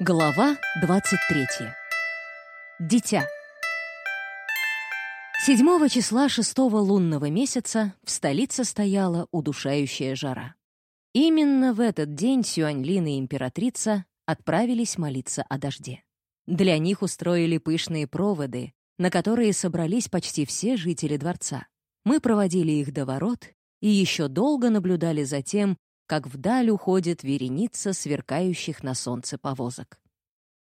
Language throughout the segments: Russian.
Глава 23. Дитя. Седьмого числа шестого лунного месяца в столице стояла удушающая жара. Именно в этот день Сюаньлин и императрица отправились молиться о дожде. Для них устроили пышные проводы, на которые собрались почти все жители дворца. Мы проводили их до ворот и еще долго наблюдали за тем, как вдаль уходит вереница сверкающих на солнце повозок.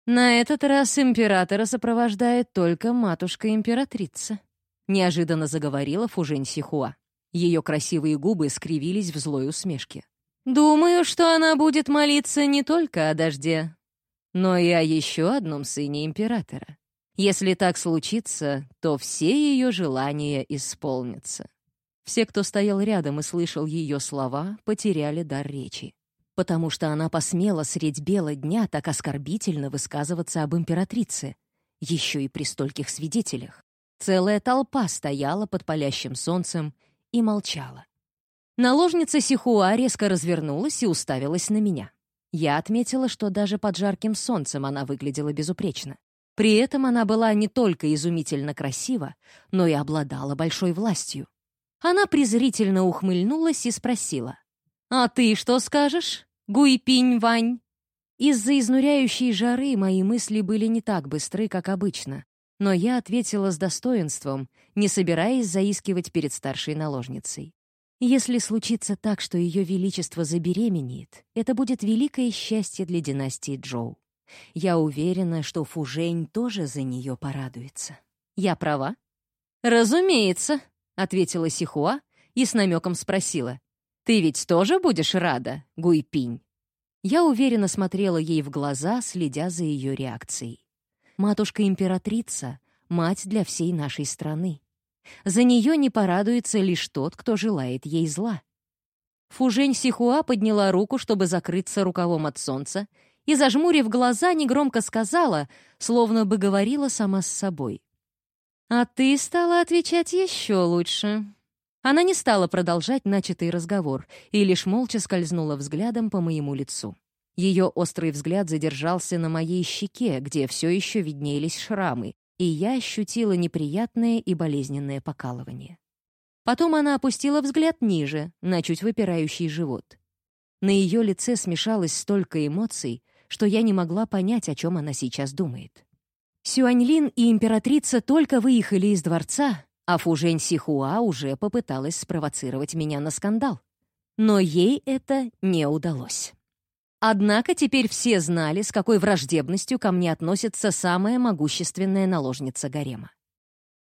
На этот раз императора сопровождает только матушка-императрица. Неожиданно заговорила Фужень Сихуа. Ее красивые губы скривились в злой усмешке. «Думаю, что она будет молиться не только о дожде, но и о еще одном сыне императора. Если так случится, то все ее желания исполнятся». Все, кто стоял рядом и слышал ее слова, потеряли дар речи. Потому что она посмела средь бела дня так оскорбительно высказываться об императрице, еще и при стольких свидетелях. Целая толпа стояла под палящим солнцем и молчала. Наложница Сихуа резко развернулась и уставилась на меня. Я отметила, что даже под жарким солнцем она выглядела безупречно. При этом она была не только изумительно красива, но и обладала большой властью. Она презрительно ухмыльнулась и спросила. «А ты что скажешь, Гуйпинь Вань?» Из-за изнуряющей жары мои мысли были не так быстры, как обычно, но я ответила с достоинством, не собираясь заискивать перед старшей наложницей. Если случится так, что Ее Величество забеременеет, это будет великое счастье для династии Джоу. Я уверена, что Фужень тоже за нее порадуется. Я права? Разумеется, — ответила Сихуа и с намеком спросила. «Ты ведь тоже будешь рада, Гуйпинь?» Я уверенно смотрела ей в глаза, следя за ее реакцией. Матушка-императрица — мать для всей нашей страны. За нее не порадуется лишь тот, кто желает ей зла. Фужень Сихуа подняла руку, чтобы закрыться рукавом от солнца, и, зажмурив глаза, негромко сказала, словно бы говорила сама с собой. «А ты стала отвечать еще лучше». Она не стала продолжать начатый разговор и лишь молча скользнула взглядом по моему лицу. Ее острый взгляд задержался на моей щеке, где все еще виднелись шрамы, и я ощутила неприятное и болезненное покалывание. Потом она опустила взгляд ниже, на чуть выпирающий живот. На ее лице смешалось столько эмоций, что я не могла понять, о чем она сейчас думает. Сюаньлин и императрица только выехали из дворца, а Фужень Сихуа уже попыталась спровоцировать меня на скандал. Но ей это не удалось. Однако теперь все знали, с какой враждебностью ко мне относится самая могущественная наложница гарема.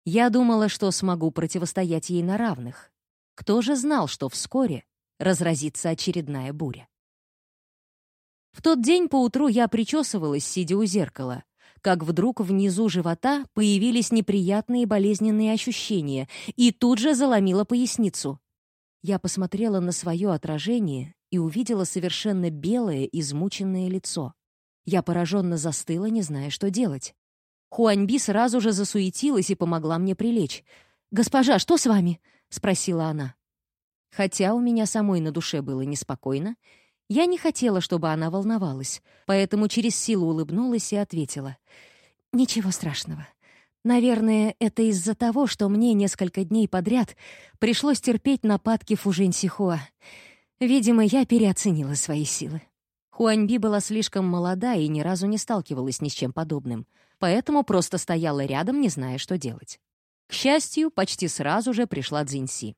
Я думала, что смогу противостоять ей на равных. Кто же знал, что вскоре разразится очередная буря? В тот день поутру я причесывалась, сидя у зеркала, как вдруг внизу живота появились неприятные болезненные ощущения и тут же заломила поясницу. Я посмотрела на свое отражение и увидела совершенно белое, измученное лицо. Я пораженно застыла, не зная, что делать. Хуаньби сразу же засуетилась и помогла мне прилечь. «Госпожа, что с вами?» — спросила она. Хотя у меня самой на душе было неспокойно, я не хотела, чтобы она волновалась, поэтому через силу улыбнулась и ответила. «Ничего страшного. Наверное, это из-за того, что мне несколько дней подряд пришлось терпеть нападки Фужень Сихуа. Видимо, я переоценила свои силы. Хуаньби была слишком молода и ни разу не сталкивалась ни с чем подобным, поэтому просто стояла рядом, не зная, что делать. К счастью, почти сразу же пришла Цзиньси.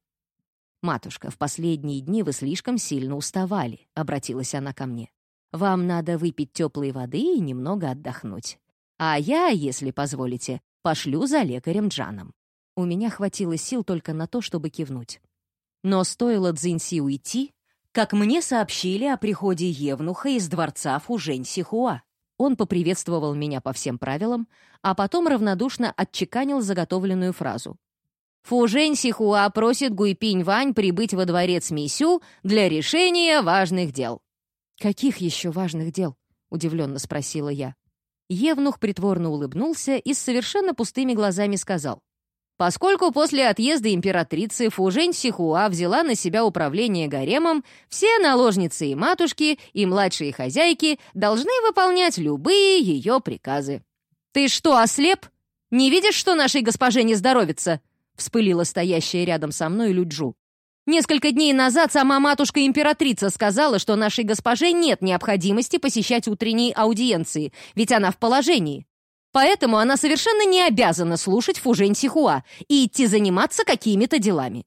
«Матушка, в последние дни вы слишком сильно уставали», — обратилась она ко мне. «Вам надо выпить теплой воды и немного отдохнуть. А я, если позволите, пошлю за лекарем Джаном». У меня хватило сил только на то, чтобы кивнуть. Но стоило Цзиньси уйти, как мне сообщили о приходе Евнуха из дворца Фужень Сихуа. Он поприветствовал меня по всем правилам, а потом равнодушно отчеканил заготовленную фразу. Фужень Сихуа просит Гуйпинь Вань прибыть во дворец Мисю для решения важных дел». «Каких еще важных дел?» — удивленно спросила я. Евнух притворно улыбнулся и с совершенно пустыми глазами сказал. Поскольку после отъезда императрицы Фужень Сихуа взяла на себя управление гаремом, все наложницы и матушки, и младшие хозяйки должны выполнять любые ее приказы. «Ты что, ослеп? Не видишь, что нашей госпоже не здоровится?» — вспылила стоящая рядом со мной Люджу. «Несколько дней назад сама матушка-императрица сказала, что нашей госпоже нет необходимости посещать утренние аудиенции, ведь она в положении. Поэтому она совершенно не обязана слушать Фужень Сихуа и идти заниматься какими-то делами.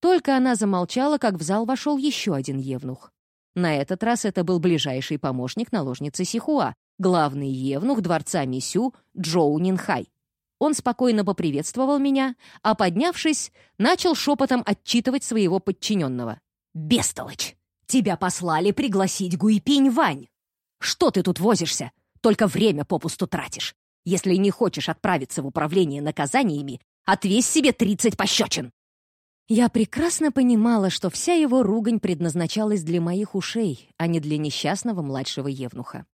Только она замолчала, как в зал вошел еще один евнух. На этот раз это был ближайший помощник наложницы Сихуа, главный евнух дворца Мисю Джоу Нинхай. Он спокойно поприветствовал меня, а, поднявшись, начал шепотом отчитывать своего подчиненного. «Бестолочь! Тебя послали пригласить Гуйпинь Вань! Что ты тут возишься? Только время попусту тратишь. Если не хочешь отправиться в управление наказаниями, отвесь себе тридцать пощечин!» Я прекрасно понимала, что вся его ругань предназначалась для моих ушей, а не для несчастного младшего евнуха.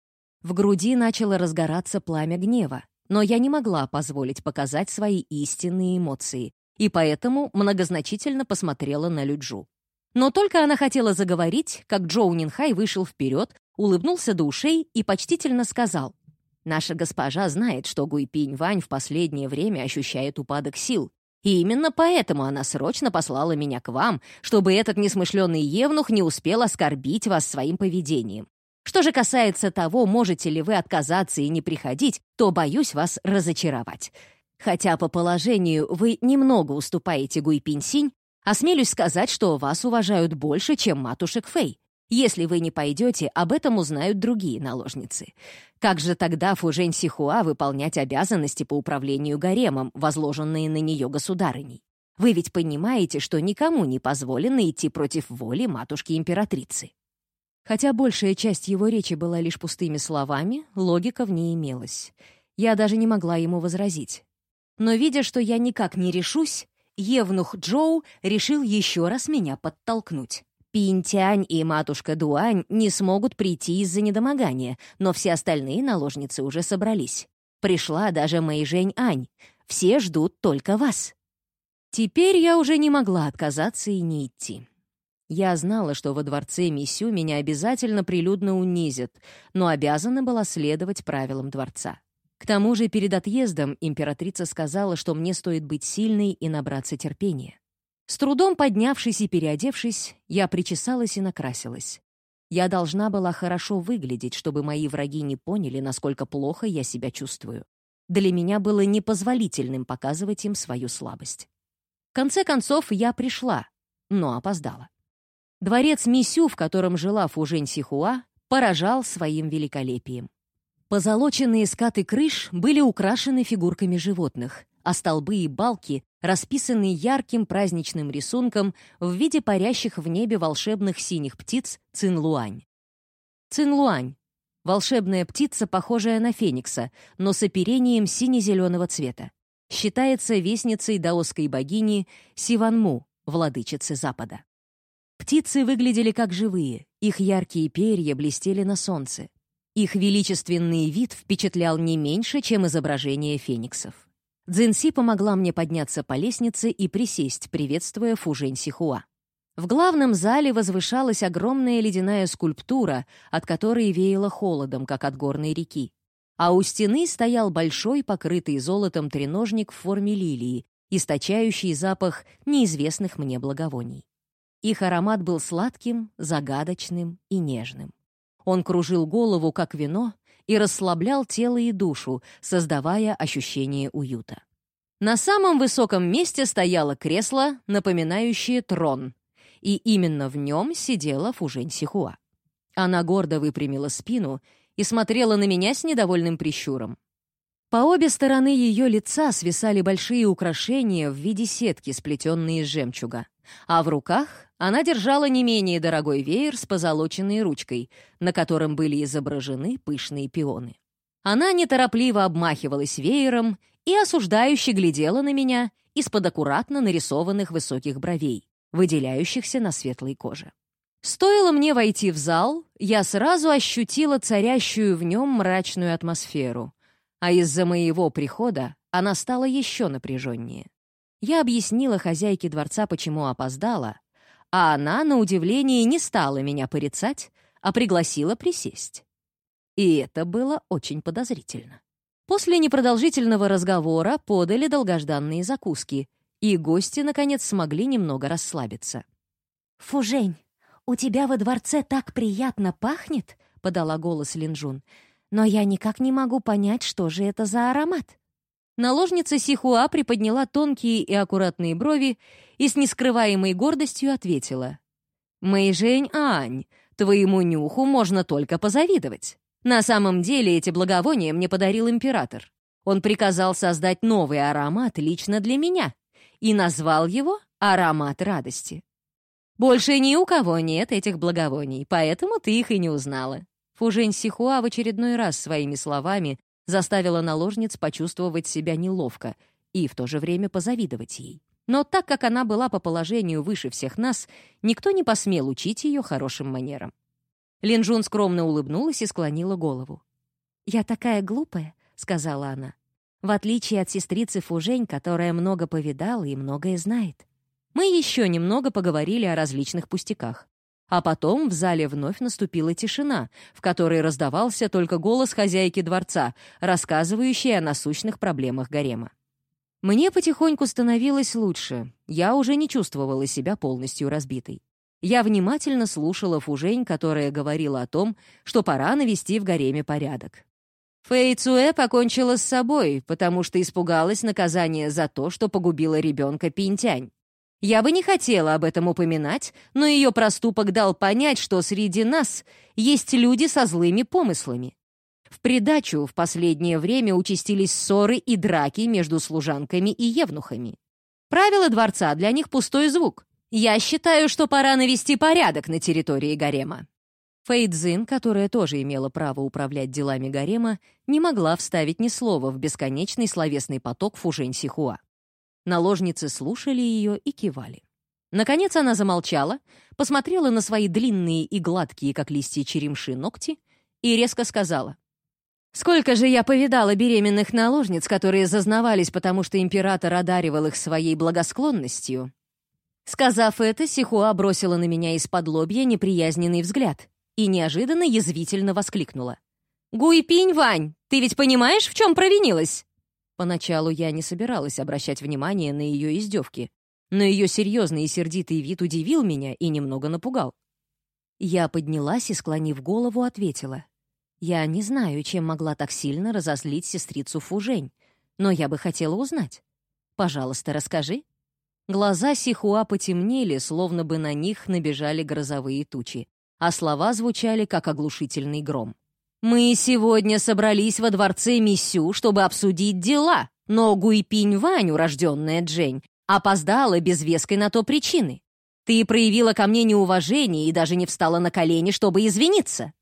В груди начало разгораться пламя гнева, но я не могла позволить показать свои истинные эмоции, и поэтому многозначительно посмотрела на Люджу. Но только она хотела заговорить, как Джоу Нинхай вышел вперед, улыбнулся до ушей и почтительно сказал, Наша госпожа знает, что Гуйпинь Вань в последнее время ощущает упадок сил. И именно поэтому она срочно послала меня к вам, чтобы этот несмышленый евнух не успел оскорбить вас своим поведением. Что же касается того, можете ли вы отказаться и не приходить, то боюсь вас разочаровать. Хотя по положению вы немного уступаете Гуйпинь Синь, осмелюсь сказать, что вас уважают больше, чем матушек Фэй. Если вы не пойдете, об этом узнают другие наложницы. Как же тогда Фужень Сихуа выполнять обязанности по управлению гаремом, возложенные на нее государыней? Вы ведь понимаете, что никому не позволено идти против воли матушки-императрицы. Хотя большая часть его речи была лишь пустыми словами, логика в ней имелась. Я даже не могла ему возразить. Но, видя, что я никак не решусь, Евнух Джоу решил еще раз меня подтолкнуть. Пинтянь и матушка Дуань не смогут прийти из-за недомогания, но все остальные наложницы уже собрались. Пришла даже Мэйжень Ань. Все ждут только вас. Теперь я уже не могла отказаться и не идти. Я знала, что во дворце Мисю меня обязательно прилюдно унизят, но обязана была следовать правилам дворца. К тому же перед отъездом императрица сказала, что мне стоит быть сильной и набраться терпения. С трудом поднявшись и переодевшись, я причесалась и накрасилась. Я должна была хорошо выглядеть, чтобы мои враги не поняли, насколько плохо я себя чувствую. Для меня было непозволительным показывать им свою слабость. В конце концов, я пришла, но опоздала. Дворец Мисю, в котором жила Фужень Сихуа, поражал своим великолепием. Позолоченные скаты крыш были украшены фигурками животных, а столбы и балки расписаны ярким праздничным рисунком в виде парящих в небе волшебных синих птиц Цинлуань. Цинлуань — волшебная птица, похожая на феникса, но с оперением сине-зеленого цвета. Считается вестницей даосской богини Сиванму, владычицы Запада. Птицы выглядели как живые, их яркие перья блестели на солнце. Их величественный вид впечатлял не меньше, чем изображение фениксов. Цзинси помогла мне подняться по лестнице и присесть, приветствуя Фужень Сихуа. В главном зале возвышалась огромная ледяная скульптура, от которой веяло холодом, как от горной реки. А у стены стоял большой, покрытый золотом треножник в форме лилии, источающий запах неизвестных мне благовоний. Их аромат был сладким, загадочным и нежным. Он кружил голову, как вино, и расслаблял тело и душу, создавая ощущение уюта. На самом высоком месте стояло кресло, напоминающее трон, и именно в нем сидела Фужень Сихуа. Она гордо выпрямила спину и смотрела на меня с недовольным прищуром. По обе стороны ее лица свисали большие украшения в виде сетки, сплетенные из жемчуга, а в руках она держала не менее дорогой веер с позолоченной ручкой, на котором были изображены пышные пионы. Она неторопливо обмахивалась веером и осуждающе глядела на меня из-под аккуратно нарисованных высоких бровей, выделяющихся на светлой коже. Стоило мне войти в зал, я сразу ощутила царящую в нем мрачную атмосферу, а из-за моего прихода она стала еще напряженнее. Я объяснила хозяйке дворца, почему опоздала, а она, на удивление, не стала меня порицать, а пригласила присесть. И это было очень подозрительно. После непродолжительного разговора подали долгожданные закуски, и гости, наконец, смогли немного расслабиться. «Фужень, у тебя во дворце так приятно пахнет!» — подала голос Линжун. «Но я никак не могу понять, что же это за аромат». Наложница Сихуа приподняла тонкие и аккуратные брови и с нескрываемой гордостью ответила. «Мэйжень Ань, твоему нюху можно только позавидовать. На самом деле эти благовония мне подарил император. Он приказал создать новый аромат лично для меня и назвал его «Аромат радости». Больше ни у кого нет этих благовоний, поэтому ты их и не узнала. Фужень Сихуа в очередной раз своими словами заставила наложниц почувствовать себя неловко и в то же время позавидовать ей. Но так как она была по положению выше всех нас, никто не посмел учить ее хорошим манерам. Линжун скромно улыбнулась и склонила голову. «Я такая глупая», — сказала она. «В отличие от сестрицы Фужень, которая много повидала и многое знает». Мы еще немного поговорили о различных пустяках. А потом в зале вновь наступила тишина, в которой раздавался только голос хозяйки дворца, рассказывающей о насущных проблемах гарема. Мне потихоньку становилось лучше, я уже не чувствовала себя полностью разбитой. Я внимательно слушала Фужень, которая говорила о том, что пора навести в гареме порядок. Фэй Цуэ покончила с собой, потому что испугалась наказания за то, что погубила ребенка Пинтянь. Я бы не хотела об этом упоминать, но ее проступок дал понять, что среди нас есть люди со злыми помыслами. В придачу в последнее время участились ссоры и драки между служанками и евнухами. Правила дворца для них пустой звук. Я считаю, что пора навести порядок на территории гарема. Фейдзин, которая тоже имела право управлять делами гарема, не могла вставить ни слова в бесконечный словесный поток Фужень Сихуа. Наложницы слушали ее и кивали. Наконец она замолчала, посмотрела на свои длинные и гладкие, как листья черемши, ногти и резко сказала. «Сколько же я повидала беременных наложниц, которые зазнавались, потому что император одаривал их своей благосклонностью». Сказав это, Сихуа бросила на меня из-под лобья неприязненный взгляд и неожиданно язвительно воскликнула. «Гуйпинь, Вань, ты ведь понимаешь, в чем провинилась?» Поначалу я не собиралась обращать внимание на ее издевки, но ее серьезный и сердитый вид удивил меня и немного напугал. Я поднялась и, склонив голову, ответила. «Я не знаю, чем могла так сильно разозлить сестрицу Фужень, но я бы хотела узнать. Пожалуйста, расскажи». Глаза Сихуа потемнели, словно бы на них набежали грозовые тучи, а слова звучали, как оглушительный гром. «Мы сегодня собрались во дворце Мисю, чтобы обсудить дела, но Гуйпинь Вань, урожденная Джень, опоздала без веской на то причины. Ты проявила ко мне неуважение и даже не встала на колени, чтобы извиниться».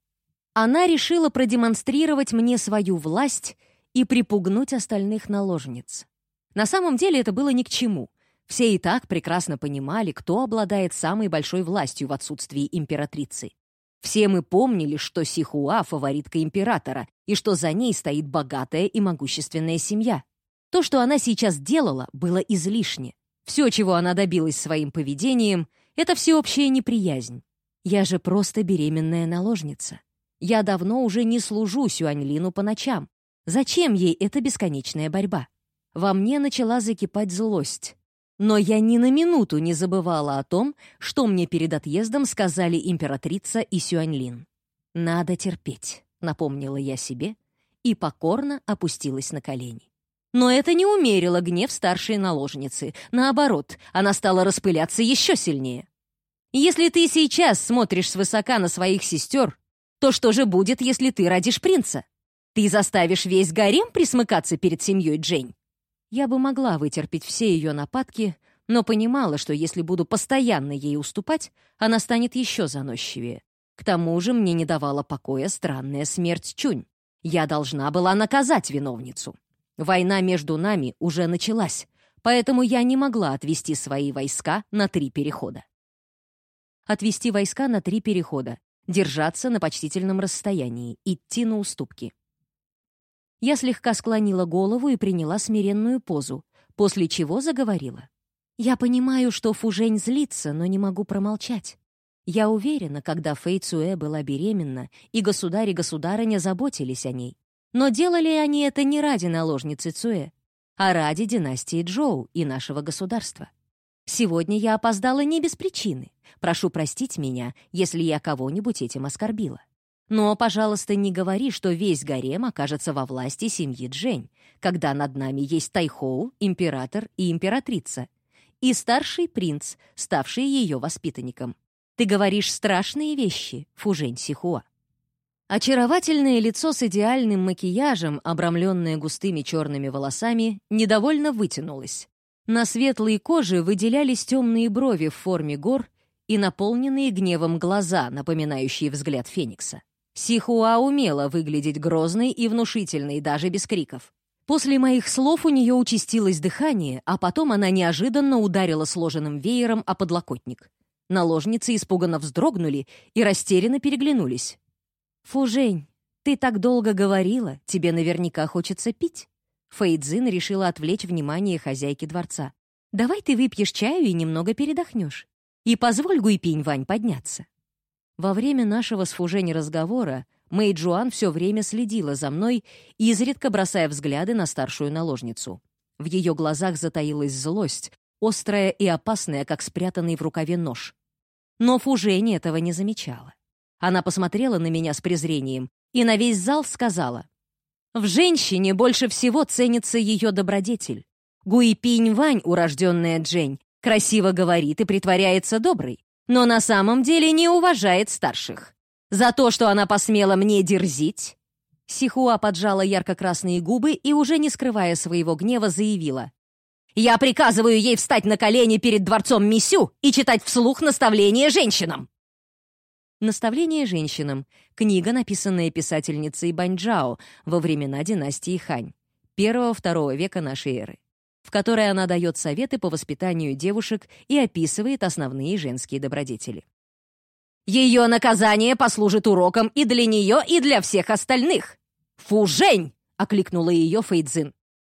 Она решила продемонстрировать мне свою власть и припугнуть остальных наложниц. На самом деле это было ни к чему. Все и так прекрасно понимали, кто обладает самой большой властью в отсутствии императрицы. Все мы помнили, что Сихуа — фаворитка императора, и что за ней стоит богатая и могущественная семья. То, что она сейчас делала, было излишне. Все, чего она добилась своим поведением, — это всеобщая неприязнь. Я же просто беременная наложница. Я давно уже не служу Сюаньлину по ночам. Зачем ей эта бесконечная борьба? Во мне начала закипать злость. Но я ни на минуту не забывала о том, что мне перед отъездом сказали императрица и Сюаньлин. «Надо терпеть», — напомнила я себе, и покорно опустилась на колени. Но это не умерило гнев старшей наложницы. Наоборот, она стала распыляться еще сильнее. «Если ты сейчас смотришь свысока на своих сестер, то что же будет, если ты родишь принца? Ты заставишь весь гарем присмыкаться перед семьей Джейн? Я бы могла вытерпеть все ее нападки, но понимала, что если буду постоянно ей уступать, она станет еще заносчивее. К тому же мне не давала покоя странная смерть Чунь. Я должна была наказать виновницу. Война между нами уже началась, поэтому я не могла отвести свои войска на три перехода. Отвести войска на три перехода, держаться на почтительном расстоянии, идти на уступки. Я слегка склонила голову и приняла смиренную позу, после чего заговорила. «Я понимаю, что Фужень злится, но не могу промолчать. Я уверена, когда Фэй Цуэ была беременна, и государь и государыня заботились о ней. Но делали они это не ради наложницы Цуэ, а ради династии Джоу и нашего государства. Сегодня я опоздала не без причины. Прошу простить меня, если я кого-нибудь этим оскорбила. Но, пожалуйста, не говори, что весь гарем окажется во власти семьи Джень, когда над нами есть Тайхоу, император и императрица, и старший принц, ставший ее воспитанником. Ты говоришь страшные вещи, Фужень Сихуа. Очаровательное лицо с идеальным макияжем, обрамленное густыми черными волосами, недовольно вытянулось. На светлой коже выделялись темные брови в форме гор и наполненные гневом глаза, напоминающие взгляд Феникса. Сихуа умела выглядеть грозной и внушительной даже без криков. После моих слов у нее участилось дыхание, а потом она неожиданно ударила сложенным веером о подлокотник. Наложницы испуганно вздрогнули и растерянно переглянулись. «Фужень, ты так долго говорила, тебе наверняка хочется пить». Фейдзин решила отвлечь внимание хозяйки дворца. «Давай ты выпьешь чаю и немного передохнешь. И позволь Гуйпинь Вань подняться». Во время нашего с Фужень разговора Мэй Джуан все время следила за мной, изредка бросая взгляды на старшую наложницу. В ее глазах затаилась злость, острая и опасная, как спрятанный в рукаве нож. Но Фужень этого не замечала. Она посмотрела на меня с презрением и на весь зал сказала, в женщине больше всего ценится ее добродетель. Гуипинь Вань, урожденная Джень, красиво говорит и притворяется доброй, но на самом деле не уважает старших. За то, что она посмела мне дерзить... Сихуа поджала ярко-красные губы и, уже не скрывая своего гнева, заявила. «Я приказываю ей встать на колени перед дворцом Мисю и читать вслух наставления женщинам!» «Наставление женщинам» — книга, написанная писательницей Баньчжао во времена династии Хань, первого-второго века нашей эры, в которой она дает советы по воспитанию девушек и описывает основные женские добродетели. «Ее наказание послужит уроком и для нее, и для всех остальных!» «Фу, Жень!» — окликнула ее Фейдзин.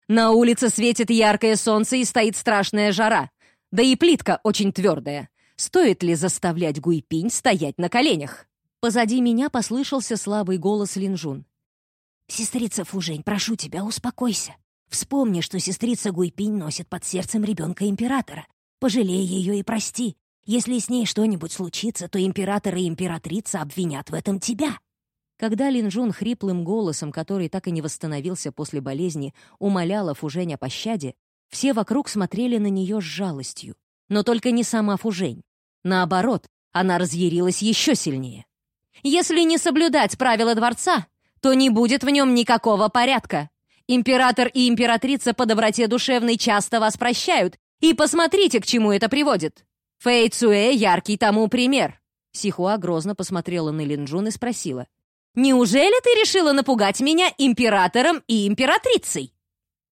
«На улице светит яркое солнце и стоит страшная жара, да и плитка очень твердая. Стоит ли заставлять Гуйпинь стоять на коленях? Позади меня послышался слабый голос Линжун. «Сестрица Фужень, прошу тебя, успокойся. Вспомни, что сестрица Гуйпинь носит под сердцем ребенка императора. Пожалей ее и прости. Если с ней что-нибудь случится, то император и императрица обвинят в этом тебя». Когда Линжун хриплым голосом, который так и не восстановился после болезни, умоляла Фужень о пощаде, все вокруг смотрели на нее с жалостью но только не сама Фужень. Наоборот, она разъярилась еще сильнее. «Если не соблюдать правила дворца, то не будет в нем никакого порядка. Император и императрица по доброте душевной часто вас прощают, и посмотрите, к чему это приводит. Фэй Цуэ — яркий тому пример». Сихуа грозно посмотрела на Линджун и спросила. «Неужели ты решила напугать меня императором и императрицей?»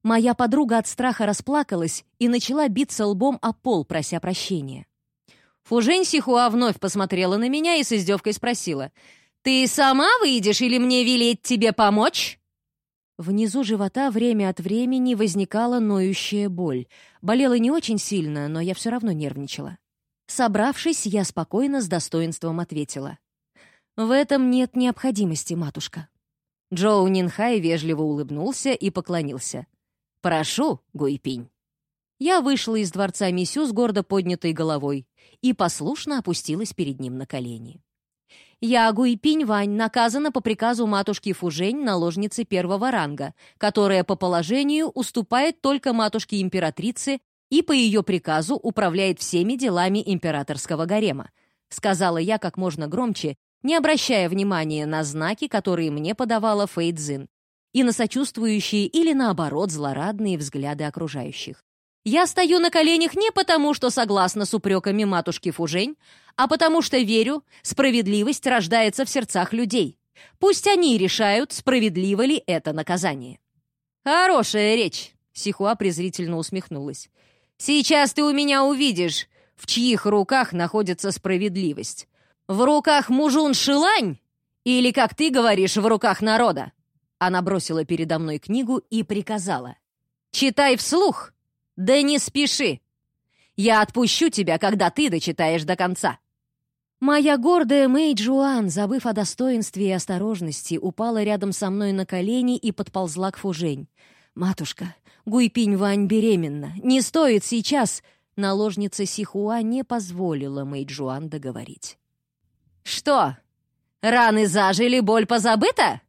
Моя подруга от страха расплакалась и начала биться лбом о пол, прося прощения. Фужень Сихуа вновь посмотрела на меня и с издевкой спросила, «Ты сама выйдешь или мне велеть тебе помочь?» Внизу живота время от времени возникала ноющая боль. Болела не очень сильно, но я все равно нервничала. Собравшись, я спокойно с достоинством ответила. «В этом нет необходимости, матушка». Джоу Нинхай вежливо улыбнулся и поклонился. «Прошу, Гуйпинь». Я вышла из дворца Мисю с гордо поднятой головой и послушно опустилась перед ним на колени. Я, Гуйпинь Вань, наказана по приказу матушки Фужень, наложницы первого ранга, которая по положению уступает только матушке императрицы и по ее приказу управляет всеми делами императорского гарема, сказала я как можно громче, не обращая внимания на знаки, которые мне подавала Фейдзин, и на сочувствующие или, наоборот, злорадные взгляды окружающих. Я стою на коленях не потому, что согласна с упреками матушки Фужень, а потому что верю, справедливость рождается в сердцах людей. Пусть они решают, справедливо ли это наказание. «Хорошая речь», — Сихуа презрительно усмехнулась. «Сейчас ты у меня увидишь, в чьих руках находится справедливость. В руках мужун Шилань или, как ты говоришь, в руках народа?» Она бросила передо мной книгу и приказала. «Читай вслух! «Да не спеши! Я отпущу тебя, когда ты дочитаешь до конца!» Моя гордая Мэй Джуан, забыв о достоинстве и осторожности, упала рядом со мной на колени и подползла к Фужень. «Матушка, Гуйпинь Вань беременна. Не стоит сейчас!» Наложница Сихуа не позволила Мэй Джуан договорить. «Что? Раны зажили, боль позабыта?»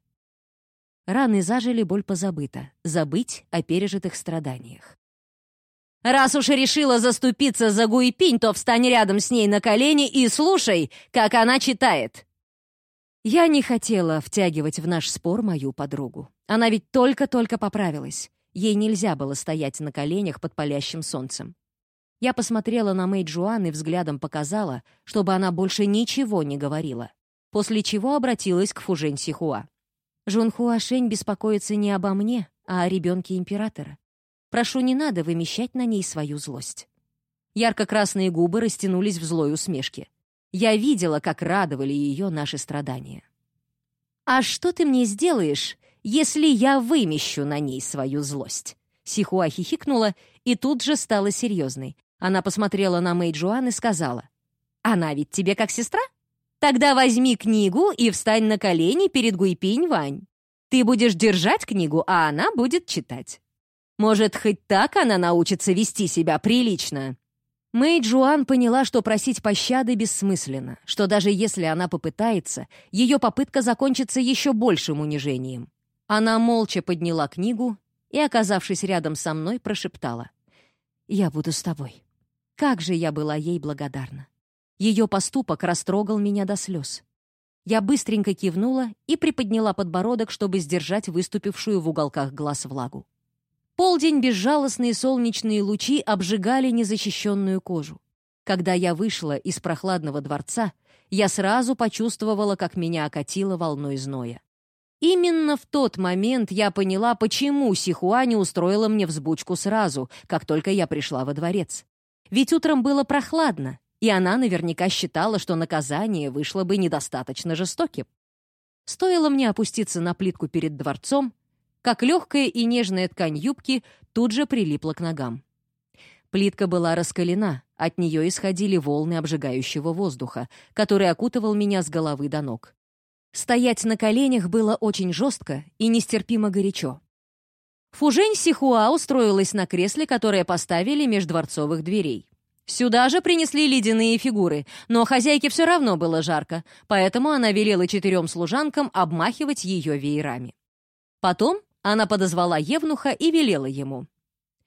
Раны зажили, боль позабыта. Забыть о пережитых страданиях. Раз уж решила заступиться за Гуйпинь, то встань рядом с ней на колени и слушай, как она читает. Я не хотела втягивать в наш спор мою подругу. Она ведь только-только поправилась. Ей нельзя было стоять на коленях под палящим солнцем. Я посмотрела на Мэй Джуан и взглядом показала, чтобы она больше ничего не говорила, после чего обратилась к Фужень Сихуа. Жун Хуашень беспокоится не обо мне, а о ребенке императора. Прошу, не надо вымещать на ней свою злость». Ярко-красные губы растянулись в злой усмешке. Я видела, как радовали ее наши страдания. «А что ты мне сделаешь, если я вымещу на ней свою злость?» Сихуа хихикнула и тут же стала серьезной. Она посмотрела на Мэй Джуан и сказала, «Она ведь тебе как сестра? Тогда возьми книгу и встань на колени перед Гуйпинь Вань. Ты будешь держать книгу, а она будет читать. Может, хоть так она научится вести себя прилично?» Мэй Джуан поняла, что просить пощады бессмысленно, что даже если она попытается, ее попытка закончится еще большим унижением. Она молча подняла книгу и, оказавшись рядом со мной, прошептала. «Я буду с тобой». Как же я была ей благодарна. Ее поступок растрогал меня до слез. Я быстренько кивнула и приподняла подбородок, чтобы сдержать выступившую в уголках глаз влагу полдень безжалостные солнечные лучи обжигали незащищенную кожу. Когда я вышла из прохладного дворца, я сразу почувствовала, как меня окатило волной зноя. Именно в тот момент я поняла, почему Сихуа не устроила мне взбучку сразу, как только я пришла во дворец. Ведь утром было прохладно, и она наверняка считала, что наказание вышло бы недостаточно жестоким. Стоило мне опуститься на плитку перед дворцом, как легкая и нежная ткань юбки тут же прилипла к ногам. Плитка была раскалена, от нее исходили волны обжигающего воздуха, который окутывал меня с головы до ног. Стоять на коленях было очень жестко и нестерпимо горячо. Фужень Сихуа устроилась на кресле, которое поставили меж дворцовых дверей. Сюда же принесли ледяные фигуры, но хозяйке все равно было жарко, поэтому она велела четырем служанкам обмахивать ее веерами. Потом она подозвала Евнуха и велела ему.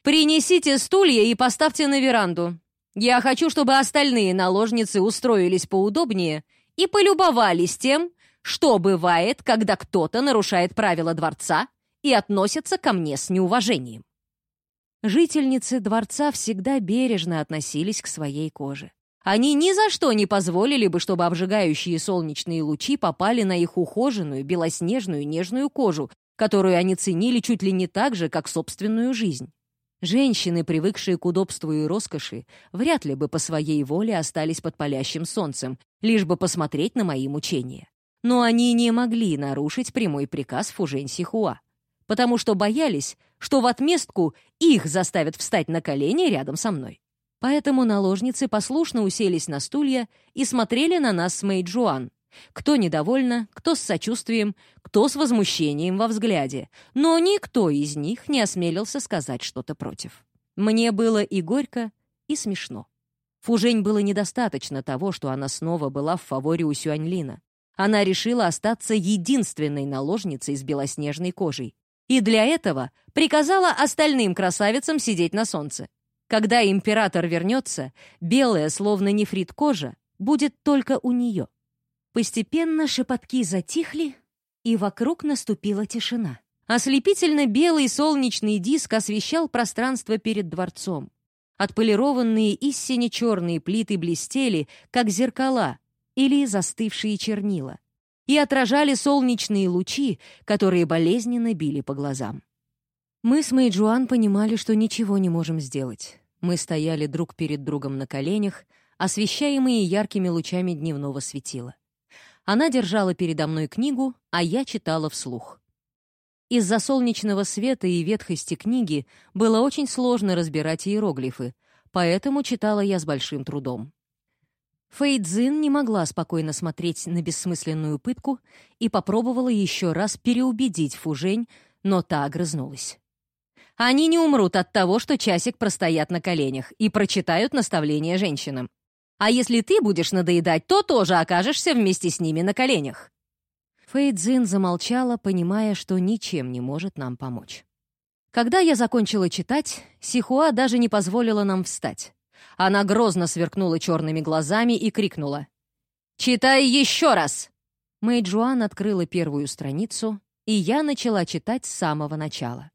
«Принесите стулья и поставьте на веранду. Я хочу, чтобы остальные наложницы устроились поудобнее и полюбовались тем, что бывает, когда кто-то нарушает правила дворца и относится ко мне с неуважением». Жительницы дворца всегда бережно относились к своей коже. Они ни за что не позволили бы, чтобы обжигающие солнечные лучи попали на их ухоженную, белоснежную, нежную кожу, которую они ценили чуть ли не так же, как собственную жизнь. Женщины, привыкшие к удобству и роскоши, вряд ли бы по своей воле остались под палящим солнцем, лишь бы посмотреть на мои мучения. Но они не могли нарушить прямой приказ Фужень Сихуа, потому что боялись, что в отместку их заставят встать на колени рядом со мной. Поэтому наложницы послушно уселись на стулья и смотрели на нас с Мэй Джуан, кто недовольно, кто с сочувствием, кто с возмущением во взгляде, но никто из них не осмелился сказать что-то против. Мне было и горько, и смешно. Фужень было недостаточно того, что она снова была в фаворе у Сюаньлина. Она решила остаться единственной наложницей с белоснежной кожей. И для этого приказала остальным красавицам сидеть на солнце. Когда император вернется, белая, словно нефрит кожа, будет только у нее. Постепенно шепотки затихли, и вокруг наступила тишина. Ослепительно белый солнечный диск освещал пространство перед дворцом. Отполированные истине черные плиты блестели, как зеркала или застывшие чернила, и отражали солнечные лучи, которые болезненно били по глазам. Мы с Мэйджуан понимали, что ничего не можем сделать. Мы стояли друг перед другом на коленях, освещаемые яркими лучами дневного светила. Она держала передо мной книгу, а я читала вслух. Из-за солнечного света и ветхости книги было очень сложно разбирать иероглифы, поэтому читала я с большим трудом. Фэйдзин не могла спокойно смотреть на бессмысленную пытку и попробовала еще раз переубедить Фужень, но та огрызнулась. «Они не умрут от того, что часик простоят на коленях и прочитают наставления женщинам. А если ты будешь надоедать, то тоже окажешься вместе с ними на коленях». Фэйдзин замолчала, понимая, что ничем не может нам помочь. Когда я закончила читать, Сихуа даже не позволила нам встать. Она грозно сверкнула черными глазами и крикнула. «Читай еще раз!» Мэй Джуан открыла первую страницу, и я начала читать с самого начала.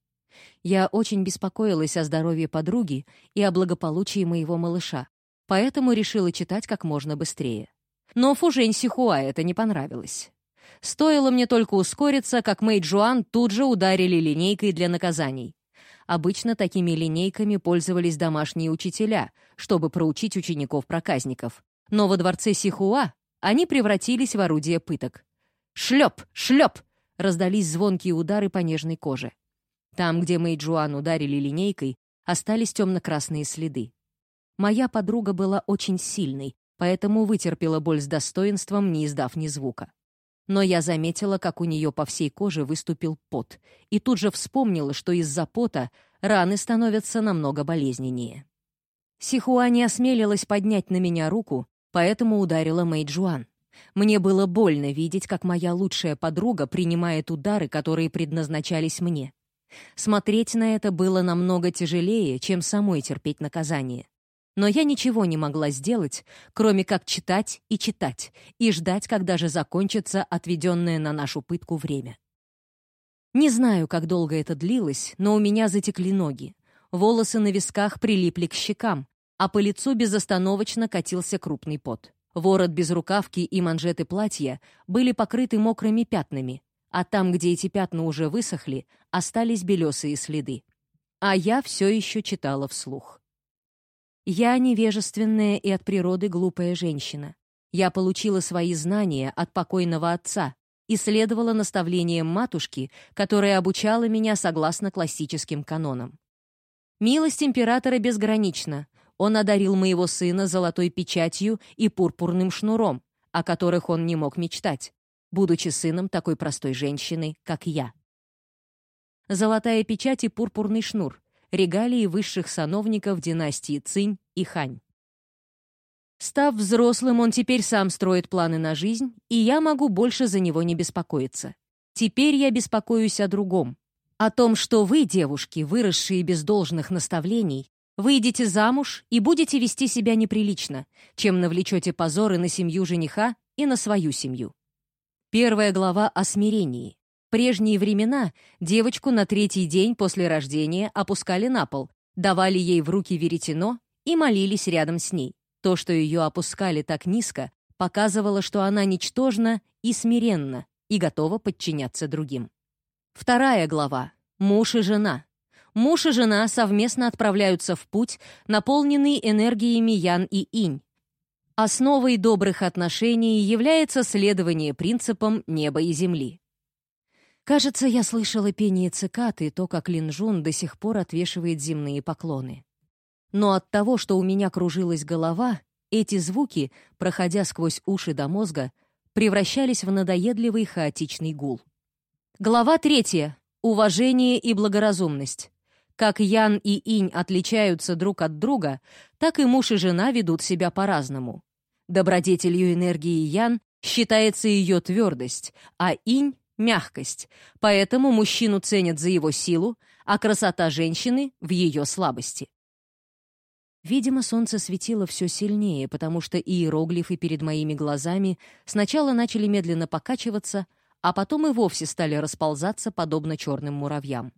Я очень беспокоилась о здоровье подруги и о благополучии моего малыша, поэтому решила читать как можно быстрее. Но Фужень Сихуа это не понравилось. Стоило мне только ускориться, как Мэй Джуан тут же ударили линейкой для наказаний. Обычно такими линейками пользовались домашние учителя, чтобы проучить учеников-проказников. Но во дворце Сихуа они превратились в орудие пыток. «Шлеп! Шлеп!» — раздались звонкие удары по нежной коже. Там, где Мэйджуан ударили линейкой, остались темно-красные следы. Моя подруга была очень сильной, поэтому вытерпела боль с достоинством, не издав ни звука но я заметила, как у нее по всей коже выступил пот, и тут же вспомнила, что из-за пота раны становятся намного болезненнее. Сихуа не осмелилась поднять на меня руку, поэтому ударила Мэйджуан. Мне было больно видеть, как моя лучшая подруга принимает удары, которые предназначались мне. Смотреть на это было намного тяжелее, чем самой терпеть наказание но я ничего не могла сделать, кроме как читать и читать, и ждать, когда же закончится отведенное на нашу пытку время. Не знаю, как долго это длилось, но у меня затекли ноги. Волосы на висках прилипли к щекам, а по лицу безостановочно катился крупный пот. Ворот без рукавки и манжеты платья были покрыты мокрыми пятнами, а там, где эти пятна уже высохли, остались белесые следы. А я все еще читала вслух. Я невежественная и от природы глупая женщина. Я получила свои знания от покойного отца и следовала наставлениям матушки, которая обучала меня согласно классическим канонам. Милость императора безгранична. Он одарил моего сына золотой печатью и пурпурным шнуром, о которых он не мог мечтать, будучи сыном такой простой женщины, как я. Золотая печать и пурпурный шнур регалии высших сановников династии Цинь и Хань. Став взрослым, он теперь сам строит планы на жизнь, и я могу больше за него не беспокоиться. Теперь я беспокоюсь о другом. О том, что вы, девушки, выросшие без должных наставлений, выйдете замуж и будете вести себя неприлично, чем навлечете позоры на семью жениха и на свою семью. Первая глава о смирении прежние времена девочку на третий день после рождения опускали на пол, давали ей в руки веретено и молились рядом с ней. То, что ее опускали так низко, показывало, что она ничтожна и смиренна и готова подчиняться другим. Вторая глава. Муж и жена. Муж и жена совместно отправляются в путь, наполненный энергиями Ян и Инь. Основой добрых отношений является следование принципам неба и земли. Кажется, я слышала пение цикад и то, как Линжун до сих пор отвешивает земные поклоны. Но от того, что у меня кружилась голова, эти звуки, проходя сквозь уши до мозга, превращались в надоедливый хаотичный гул. Глава третья. Уважение и благоразумность. Как Ян и Инь отличаются друг от друга, так и муж и жена ведут себя по-разному. Добродетелью энергии Ян считается ее твердость, а Инь мягкость, поэтому мужчину ценят за его силу, а красота женщины — в ее слабости. Видимо, солнце светило все сильнее, потому что иероглифы перед моими глазами сначала начали медленно покачиваться, а потом и вовсе стали расползаться, подобно черным муравьям.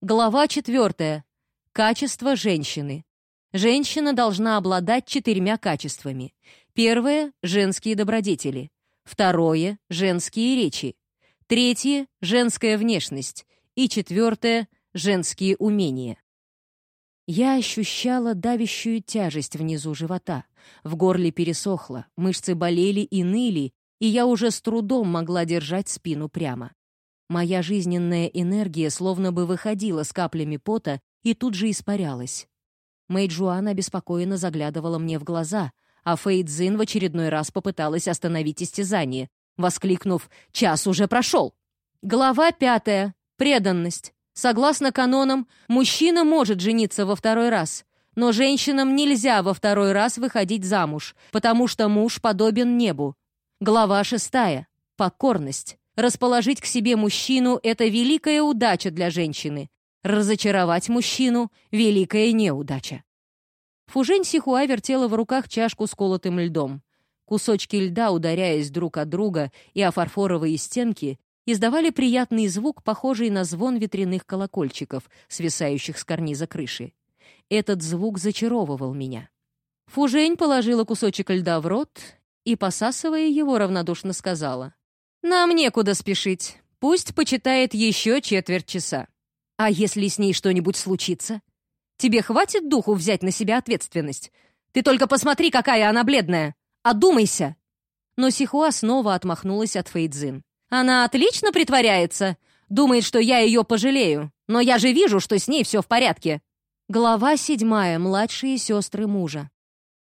Глава четвертая. Качество женщины. Женщина должна обладать четырьмя качествами. Первое — женские добродетели. Второе — женские речи. Третье — женская внешность. И четвертое — женские умения. Я ощущала давящую тяжесть внизу живота. В горле пересохло, мышцы болели и ныли, и я уже с трудом могла держать спину прямо. Моя жизненная энергия словно бы выходила с каплями пота и тут же испарялась. Мэйджуан обеспокоенно заглядывала мне в глаза, а Фэйдзин в очередной раз попыталась остановить истязание, воскликнув «Час уже прошел!». Глава пятая. Преданность. Согласно канонам, мужчина может жениться во второй раз, но женщинам нельзя во второй раз выходить замуж, потому что муж подобен небу. Глава шестая. Покорность. Расположить к себе мужчину — это великая удача для женщины. Разочаровать мужчину — великая неудача. Фужень Сихуа вертела в руках чашку с колотым льдом. Кусочки льда, ударяясь друг от друга и о фарфоровые стенки, издавали приятный звук, похожий на звон ветряных колокольчиков, свисающих с карниза крыши. Этот звук зачаровывал меня. Фужень положила кусочек льда в рот и, посасывая его, равнодушно сказала. «Нам некуда спешить. Пусть почитает еще четверть часа. А если с ней что-нибудь случится? Тебе хватит духу взять на себя ответственность? Ты только посмотри, какая она бледная! Одумайся!» Но Сихуа снова отмахнулась от Фейдзин. «Она отлично притворяется. Думает, что я ее пожалею. Но я же вижу, что с ней все в порядке. Глава седьмая. Младшие сестры мужа.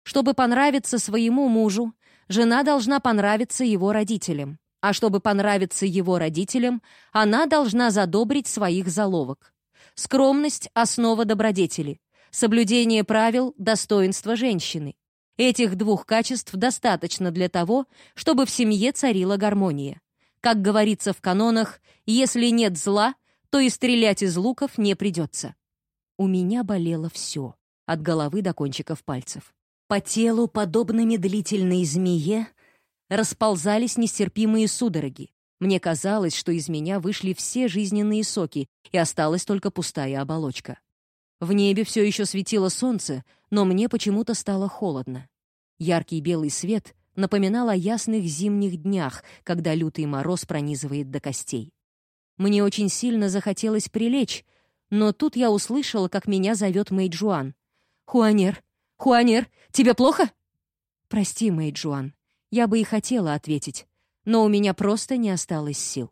Чтобы понравиться своему мужу, жена должна понравиться его родителям. А чтобы понравиться его родителям, она должна задобрить своих заловок. Скромность — основа добродетели. Соблюдение правил — достоинство женщины. Этих двух качеств достаточно для того, чтобы в семье царила гармония. Как говорится в канонах, если нет зла, то и стрелять из луков не придется. У меня болело все, от головы до кончиков пальцев. По телу, подобно медлительной змее, расползались нестерпимые судороги. Мне казалось, что из меня вышли все жизненные соки, и осталась только пустая оболочка. В небе все еще светило солнце, но мне почему-то стало холодно. Яркий белый свет напоминал о ясных зимних днях, когда лютый мороз пронизывает до костей. Мне очень сильно захотелось прилечь, но тут я услышала, как меня зовет Мэйджуан. «Хуанер! Хуанер! Тебе плохо?» «Прости, Мэйджуан. Я бы и хотела ответить, но у меня просто не осталось сил.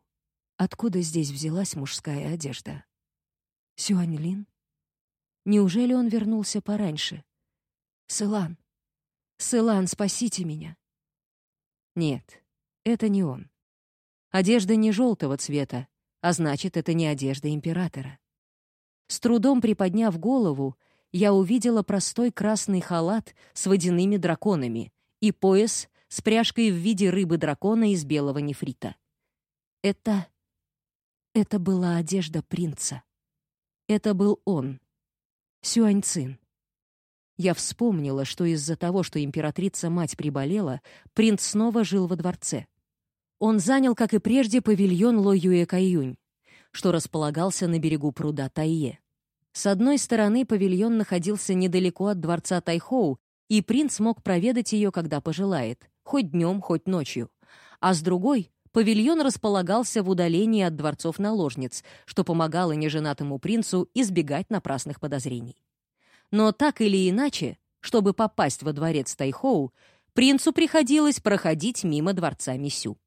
Откуда здесь взялась мужская одежда?» «Сюаньлин? Неужели он вернулся пораньше?» «Сылан! Сылан, спасите меня!» «Нет, это не он. Одежда не желтого цвета, а значит, это не одежда императора. С трудом приподняв голову, я увидела простой красный халат с водяными драконами и пояс с пряжкой в виде рыбы-дракона из белого нефрита. Это... это была одежда принца. Это был он, Сюаньцин. Я вспомнила, что из-за того, что императрица-мать приболела, принц снова жил во дворце. Он занял, как и прежде, павильон Ло Юэ Кайюнь, что располагался на берегу пруда Тайе. С одной стороны, павильон находился недалеко от дворца Тайхоу, и принц мог проведать ее, когда пожелает, хоть днем, хоть ночью. А с другой, павильон располагался в удалении от дворцов наложниц, что помогало неженатому принцу избегать напрасных подозрений. Но так или иначе, чтобы попасть во дворец Тайхоу, принцу приходилось проходить мимо дворца Мисю.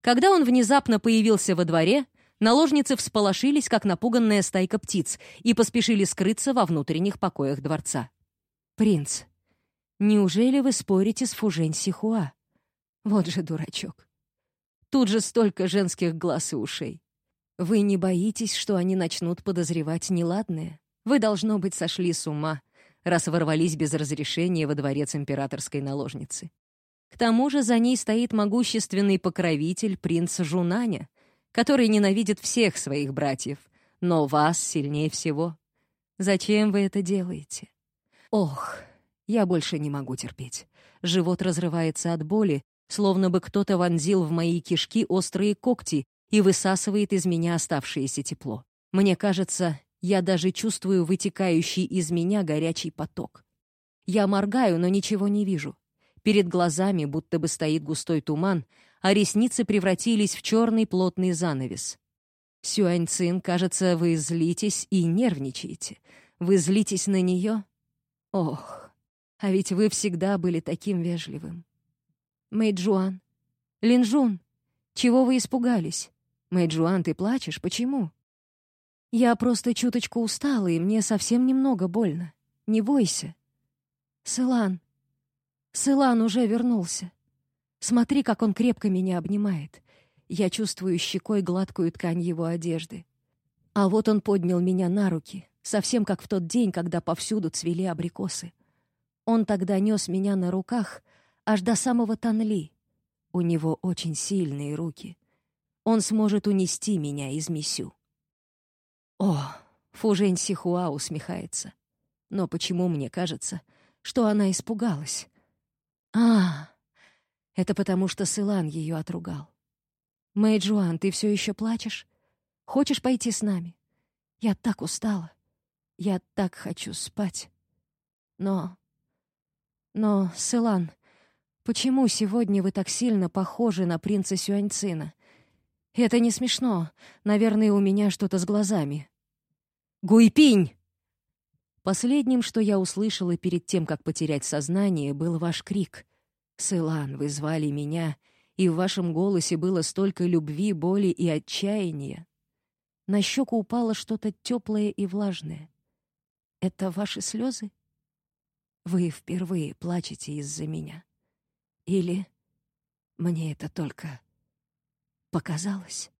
Когда он внезапно появился во дворе, Наложницы всполошились, как напуганная стайка птиц, и поспешили скрыться во внутренних покоях дворца. «Принц, неужели вы спорите с Фужень Сихуа? Вот же дурачок. Тут же столько женских глаз и ушей. Вы не боитесь, что они начнут подозревать неладное? Вы, должно быть, сошли с ума, раз ворвались без разрешения во дворец императорской наложницы. К тому же за ней стоит могущественный покровитель принца Жунаня — который ненавидит всех своих братьев, но вас сильнее всего. Зачем вы это делаете? Ох, я больше не могу терпеть. Живот разрывается от боли, словно бы кто-то вонзил в мои кишки острые когти и высасывает из меня оставшееся тепло. Мне кажется, я даже чувствую вытекающий из меня горячий поток. Я моргаю, но ничего не вижу. Перед глазами будто бы стоит густой туман, а ресницы превратились в черный плотный занавес. Сюаньцин, кажется, вы злитесь и нервничаете. Вы злитесь на нее? Ох, а ведь вы всегда были таким вежливым. Мэйджуан, Линжун, чего вы испугались? «Мэйджуан, ты плачешь? Почему?» «Я просто чуточку устала, и мне совсем немного больно. Не бойся». «Сылан! Сылан уже вернулся. Смотри, как он крепко меня обнимает. Я чувствую щекой гладкую ткань его одежды. А вот он поднял меня на руки, совсем как в тот день, когда повсюду цвели абрикосы. Он тогда нес меня на руках аж до самого Танли. У него очень сильные руки. Он сможет унести меня из Мисю. О, Фужень Сихуа усмехается. Но почему мне кажется, что она испугалась? А, это потому что Сылан ее отругал. Мэйджуан, ты все еще плачешь? Хочешь пойти с нами? Я так устала. Я так хочу спать. Но... Но, Сылан, почему сегодня вы так сильно похожи на принца Сюаньцина? Это не смешно. Наверное, у меня что-то с глазами. Гуйпинь! Последним, что я услышала перед тем, как потерять сознание, был ваш крик. «Сылан, вы звали меня, и в вашем голосе было столько любви, боли и отчаяния». На щеку упало что-то теплое и влажное. «Это ваши слезы? Вы впервые плачете из-за меня? Или мне это только показалось?»